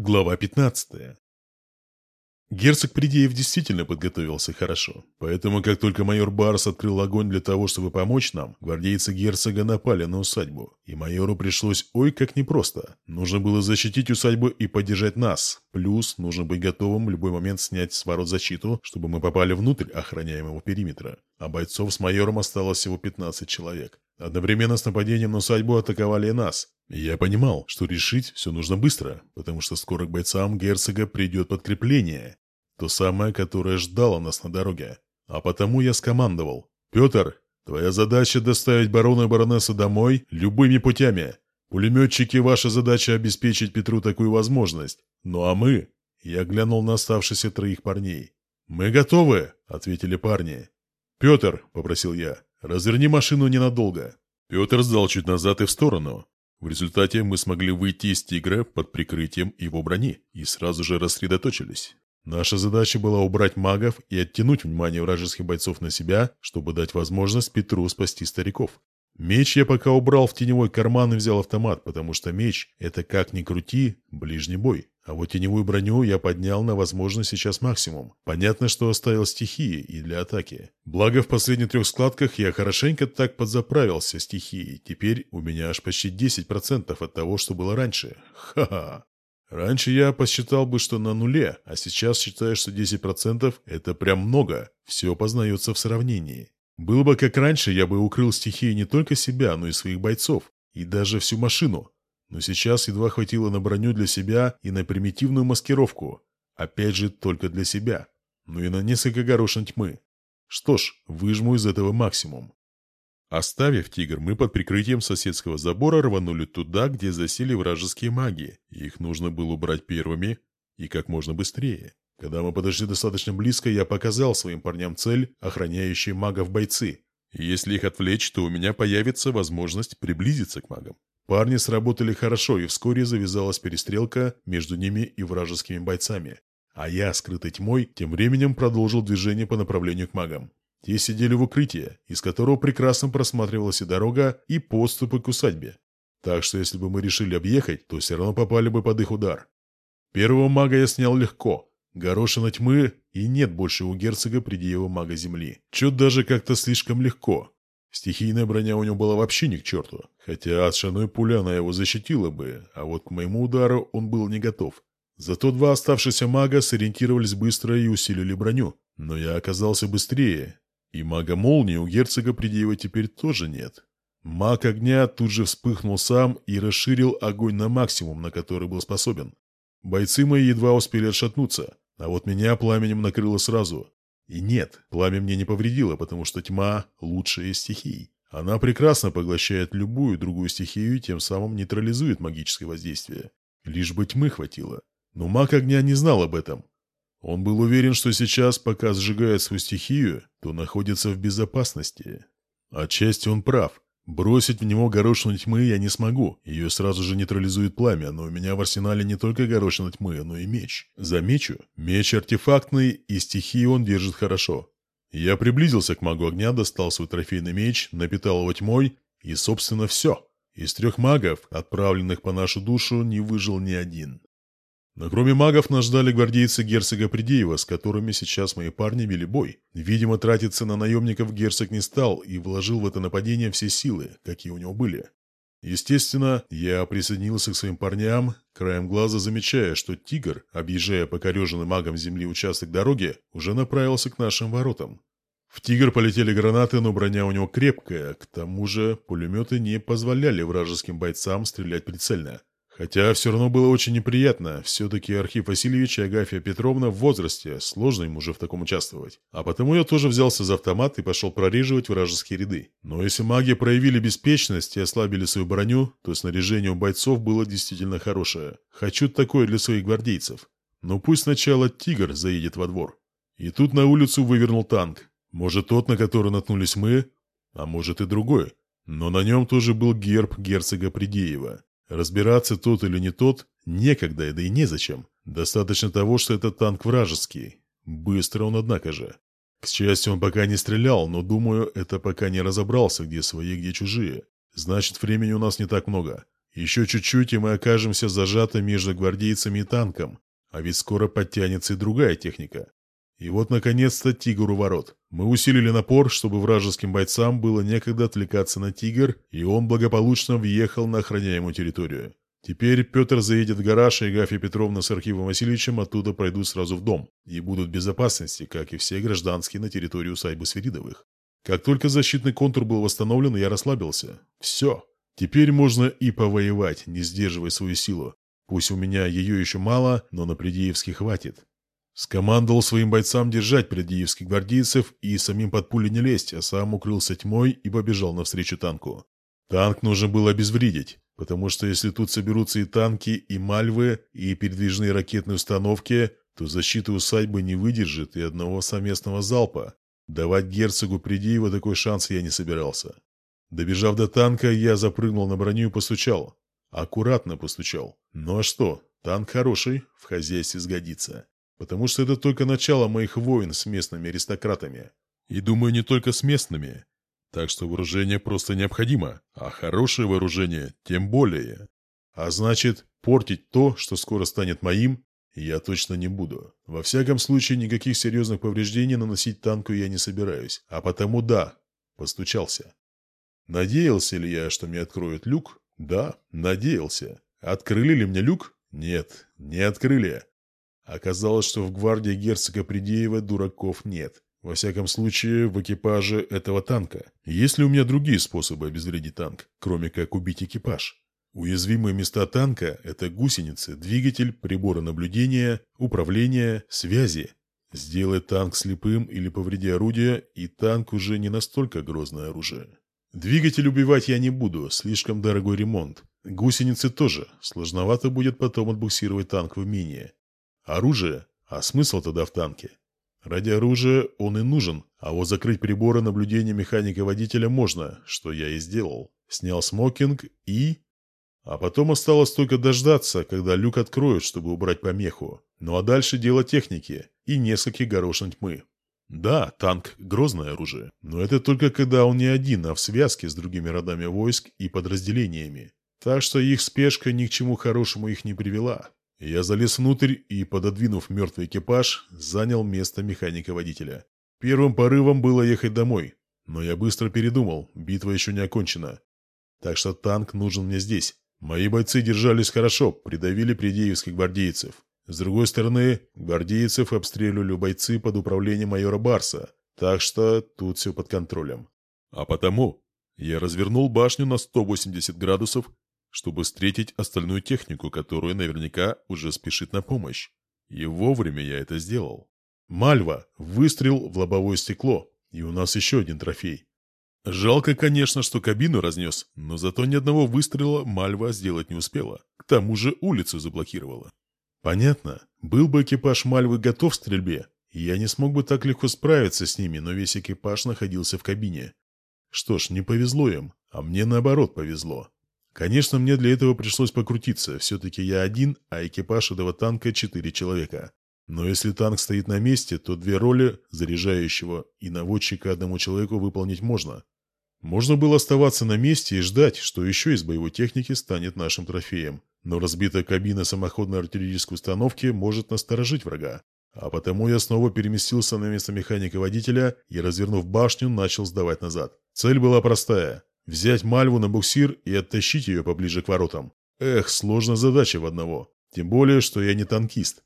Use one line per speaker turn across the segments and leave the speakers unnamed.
Глава 15. Герцог Придеев действительно подготовился хорошо, поэтому как только майор Барс открыл огонь для того, чтобы помочь нам, гвардейцы герцога напали на усадьбу, и майору пришлось ой как непросто. Нужно было защитить усадьбу и поддержать нас, плюс нужно быть готовым в любой момент снять с ворот защиту, чтобы мы попали внутрь охраняемого периметра. А бойцов с майором осталось всего 15 человек. Одновременно с нападением на усадьбу атаковали и нас, я понимал, что решить все нужно быстро, потому что скоро к бойцам герцога придет подкрепление. То самое, которое ждало нас на дороге. А потому я скомандовал. «Петр, твоя задача доставить барона и баронессу домой любыми путями. Пулеметчики, ваша задача обеспечить Петру такую возможность. Ну а мы...» Я глянул на оставшихся троих парней. «Мы готовы», — ответили парни. «Петр», — попросил я, — «разверни машину ненадолго». Петр сдал чуть назад и в сторону, в результате мы смогли выйти из «Тигра» под прикрытием его брони и сразу же рассредоточились. Наша задача была убрать магов и оттянуть внимание вражеских бойцов на себя, чтобы дать возможность Петру спасти стариков. Меч я пока убрал в теневой карман и взял автомат, потому что меч – это как ни крути, ближний бой. А вот теневую броню я поднял на возможно сейчас максимум. Понятно, что оставил стихии и для атаки. Благо, в последних трех складках я хорошенько так подзаправился стихией. Теперь у меня аж почти 10% от того, что было раньше. Ха-ха. Раньше я посчитал бы, что на нуле, а сейчас считаю, что 10% – это прям много. Все познается в сравнении. Было бы как раньше, я бы укрыл стихией не только себя, но и своих бойцов. И даже всю машину. Но сейчас едва хватило на броню для себя и на примитивную маскировку. Опять же, только для себя. Ну и на несколько горошин тьмы. Что ж, выжму из этого максимум. Оставив тигр, мы под прикрытием соседского забора рванули туда, где засели вражеские маги. Их нужно было убрать первыми и как можно быстрее. Когда мы подошли достаточно близко, я показал своим парням цель, охраняющие магов бойцы. Если их отвлечь, то у меня появится возможность приблизиться к магам. Парни сработали хорошо, и вскоре завязалась перестрелка между ними и вражескими бойцами. А я, скрытой тьмой, тем временем продолжил движение по направлению к магам. Те сидели в укрытии, из которого прекрасно просматривалась и дорога, и подступы к усадьбе. Так что если бы мы решили объехать, то все равно попали бы под их удар. Первого мага я снял легко. Горошина тьмы и нет больше у герцога Придеева мага земли. Чуть даже как-то слишком легко. Стихийная броня у него была вообще ни к черту, хотя от шаной пуля она его защитила бы, а вот к моему удару он был не готов. Зато два оставшихся мага сориентировались быстро и усилили броню, но я оказался быстрее, и мага молнии у герцога Придеева теперь тоже нет. Маг огня тут же вспыхнул сам и расширил огонь на максимум, на который был способен. Бойцы мои едва успели отшатнуться, а вот меня пламенем накрыло сразу. И нет, пламя мне не повредило, потому что тьма – лучшая из стихий. Она прекрасно поглощает любую другую стихию и тем самым нейтрализует магическое воздействие. Лишь бы тьмы хватило. Но маг огня не знал об этом. Он был уверен, что сейчас, пока сжигает свою стихию, то находится в безопасности. Отчасти он прав. Бросить в него горошину тьмы я не смогу, ее сразу же нейтрализует пламя, но у меня в арсенале не только горошина тьмы, но и меч. Замечу, меч артефактный, и стихии он держит хорошо. Я приблизился к магу огня, достал свой трофейный меч, напитал его тьмой, и, собственно, все. Из трех магов, отправленных по нашу душу, не выжил ни один. Но кроме магов нас ждали гвардейцы герцога Придеева, с которыми сейчас мои парни вели бой. Видимо, тратиться на наемников герцог не стал и вложил в это нападение все силы, какие у него были. Естественно, я присоединился к своим парням, краем глаза замечая, что тигр, объезжая покореженный магом земли участок дороги, уже направился к нашим воротам. В «Тигр» полетели гранаты, но броня у него крепкая, к тому же пулеметы не позволяли вражеским бойцам стрелять прицельно. Хотя все равно было очень неприятно. Все-таки Архив Васильевич и Агафья Петровна в возрасте, сложно им уже в таком участвовать. А потому я тоже взялся за автомат и пошел прореживать вражеские ряды. Но если маги проявили беспечность и ослабили свою броню, то снаряжение у бойцов было действительно хорошее. Хочу такое для своих гвардейцев. Но пусть сначала «Тигр» заедет во двор. И тут на улицу вывернул танк. Может, тот, на который наткнулись мы, а может и другой. Но на нем тоже был герб герцога Придеева. Разбираться тот или не тот некогда, да и незачем. Достаточно того, что это танк вражеский. Быстро он, однако же. К счастью, он пока не стрелял, но, думаю, это пока не разобрался, где свои, где чужие. Значит, времени у нас не так много. Еще чуть-чуть, и мы окажемся зажаты между гвардейцами и танком. А ведь скоро подтянется и другая техника. И вот, наконец-то, «Тигр» у ворот. Мы усилили напор, чтобы вражеским бойцам было некогда отвлекаться на «Тигр», и он благополучно въехал на охраняемую территорию. Теперь Петр заедет в гараж, и Гафья Петровна с Архивом Васильевичем оттуда пройдут сразу в дом и будут в безопасности, как и все гражданские на территории усадьбы Свиридовых. Как только защитный контур был восстановлен, я расслабился. Все. Теперь можно и повоевать, не сдерживая свою силу. Пусть у меня ее еще мало, но на Придеевске хватит. Скомандовал своим бойцам держать придеевских гвардейцев и самим под пули не лезть, а сам укрылся тьмой и побежал навстречу танку. Танк нужно было обезвредить, потому что если тут соберутся и танки, и мальвы, и передвижные ракетные установки, то защита усадьбы не выдержит и одного совместного залпа. Давать герцогу Придеева такой шанс я не собирался. Добежав до танка, я запрыгнул на броню и постучал. Аккуратно постучал. Ну а что, танк хороший, в хозяйстве сгодится. Потому что это только начало моих войн с местными аристократами. И думаю, не только с местными. Так что вооружение просто необходимо, а хорошее вооружение тем более. А значит, портить то, что скоро станет моим, я точно не буду. Во всяком случае, никаких серьезных повреждений наносить танку я не собираюсь. А потому да, постучался. Надеялся ли я, что мне откроют люк? Да, надеялся. Открыли ли мне люк? Нет, не открыли. Оказалось, что в гвардии герцога Придеева дураков нет. Во всяком случае, в экипаже этого танка. Есть ли у меня другие способы обезвредить танк, кроме как убить экипаж? Уязвимые места танка – это гусеницы, двигатель, приборы наблюдения, управления, связи. Сделай танк слепым или повреди орудие, и танк уже не настолько грозное оружие. Двигатель убивать я не буду, слишком дорогой ремонт. Гусеницы тоже, сложновато будет потом отбуксировать танк в мине. Оружие? А смысл тогда в танке? Ради оружия он и нужен, а вот закрыть приборы наблюдения механика-водителя можно, что я и сделал. Снял смокинг и... А потом осталось только дождаться, когда люк откроют, чтобы убрать помеху. Ну а дальше дело техники и нескольких горошин тьмы. Да, танк – грозное оружие, но это только когда он не один, а в связке с другими родами войск и подразделениями. Так что их спешка ни к чему хорошему их не привела. Я залез внутрь и, пододвинув мертвый экипаж, занял место механика-водителя. Первым порывом было ехать домой, но я быстро передумал, битва еще не окончена. Так что танк нужен мне здесь. Мои бойцы держались хорошо, придавили придеевских гвардейцев. С другой стороны, гвардейцев обстреливали бойцы под управлением майора Барса, так что тут все под контролем. А потому я развернул башню на 180 градусов чтобы встретить остальную технику, которая наверняка уже спешит на помощь. И вовремя я это сделал. Мальва, выстрел в лобовое стекло, и у нас еще один трофей. Жалко, конечно, что кабину разнес, но зато ни одного выстрела Мальва сделать не успела. К тому же улицу заблокировала. Понятно, был бы экипаж Мальвы готов к стрельбе, я не смог бы так легко справиться с ними, но весь экипаж находился в кабине. Что ж, не повезло им, а мне наоборот повезло. Конечно, мне для этого пришлось покрутиться, все-таки я один, а экипаж этого танка четыре человека. Но если танк стоит на месте, то две роли, заряжающего и наводчика одному человеку, выполнить можно. Можно было оставаться на месте и ждать, что еще из боевой техники станет нашим трофеем. Но разбитая кабина самоходной артиллерийской установки может насторожить врага. А потому я снова переместился на место механика-водителя и, развернув башню, начал сдавать назад. Цель была простая Взять Мальву на буксир и оттащить ее поближе к воротам. Эх, сложная задача в одного. Тем более, что я не танкист.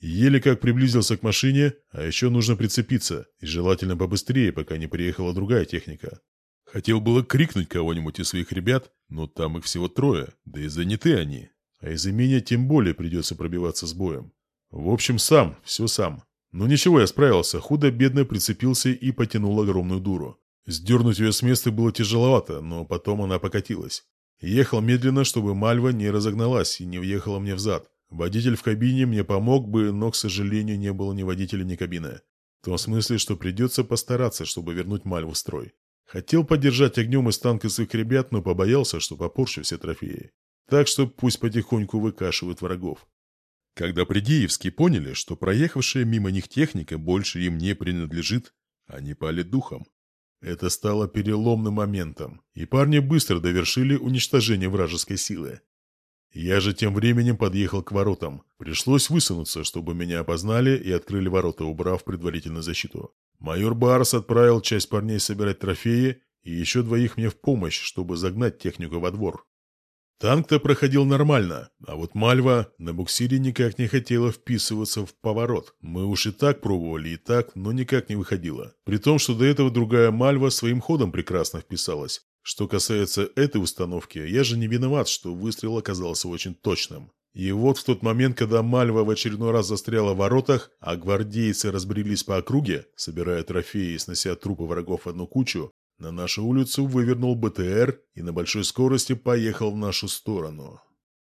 Еле как приблизился к машине, а еще нужно прицепиться, и желательно побыстрее, пока не приехала другая техника. Хотел было крикнуть кого-нибудь из своих ребят, но там их всего трое, да и заняты они. А из имения тем более придется пробиваться с боем. В общем, сам, все сам. Но ничего, я справился, худо-бедно прицепился и потянул огромную дуру. Сдернуть ее с места было тяжеловато, но потом она покатилась. Ехал медленно, чтобы Мальва не разогналась и не въехала мне взад. Водитель в кабине мне помог бы, но, к сожалению, не было ни водителя, ни кабины. В том смысле, что придется постараться, чтобы вернуть Мальву в строй. Хотел поддержать огнем из танка своих ребят, но побоялся, что попорчу все трофеи. Так что пусть потихоньку выкашивают врагов. Когда Придеевские поняли, что проехавшая мимо них техника больше им не принадлежит, они пали духом. Это стало переломным моментом, и парни быстро довершили уничтожение вражеской силы. Я же тем временем подъехал к воротам. Пришлось высунуться, чтобы меня опознали и открыли ворота, убрав предварительную защиту. Майор Барс отправил часть парней собирать трофеи и еще двоих мне в помощь, чтобы загнать технику во двор. Танк-то проходил нормально, а вот Мальва на буксире никак не хотела вписываться в поворот. Мы уж и так пробовали, и так, но никак не выходила. При том, что до этого другая Мальва своим ходом прекрасно вписалась. Что касается этой установки, я же не виноват, что выстрел оказался очень точным. И вот в тот момент, когда Мальва в очередной раз застряла в воротах, а гвардейцы разбрелись по округе, собирая трофеи и снося трупы врагов в одну кучу, на нашу улицу вывернул БТР и на большой скорости поехал в нашу сторону.